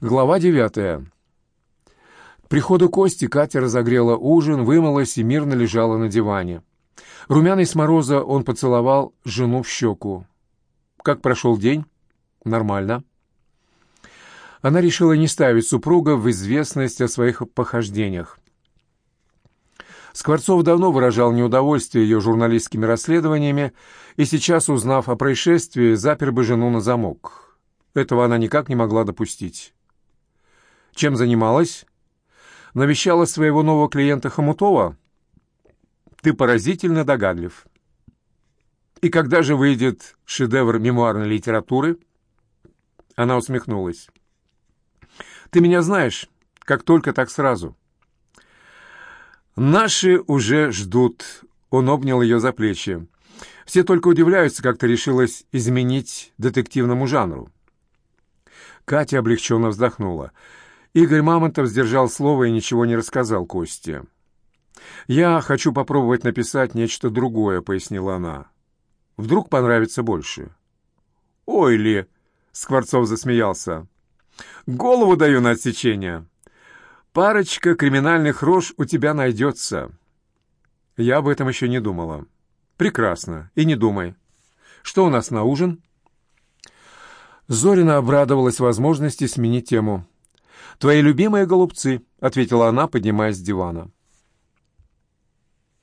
Глава девятая. К приходу Кости Катя разогрела ужин, вымылась и мирно лежала на диване. Румяный с мороза он поцеловал жену в щеку. «Как прошел день?» «Нормально». Она решила не ставить супруга в известность о своих похождениях. Скворцов давно выражал неудовольствие ее журналистскими расследованиями и сейчас, узнав о происшествии, запер бы жену на замок. Этого она никак не могла допустить. Чем занималась? Навещала своего нового клиента Хомутова? Ты поразительно догадлив. И когда же выйдет шедевр мемуарной литературы? Она усмехнулась. Ты меня знаешь, как только так сразу. Наши уже ждут. Он обнял ее за плечи. Все только удивляются, как ты решилась изменить детективному жанру. Катя облегченно вздохнула. Игорь Мамонтов сдержал слово и ничего не рассказал Косте. «Я хочу попробовать написать нечто другое», — пояснила она. «Вдруг понравится больше». «Ой ли!» — Скворцов засмеялся. «Голову даю на отсечение. Парочка криминальных рож у тебя найдется». Я об этом еще не думала. «Прекрасно. И не думай. Что у нас на ужин?» Зорина обрадовалась возможности сменить тему. «Твои любимые голубцы», — ответила она, поднимаясь с дивана.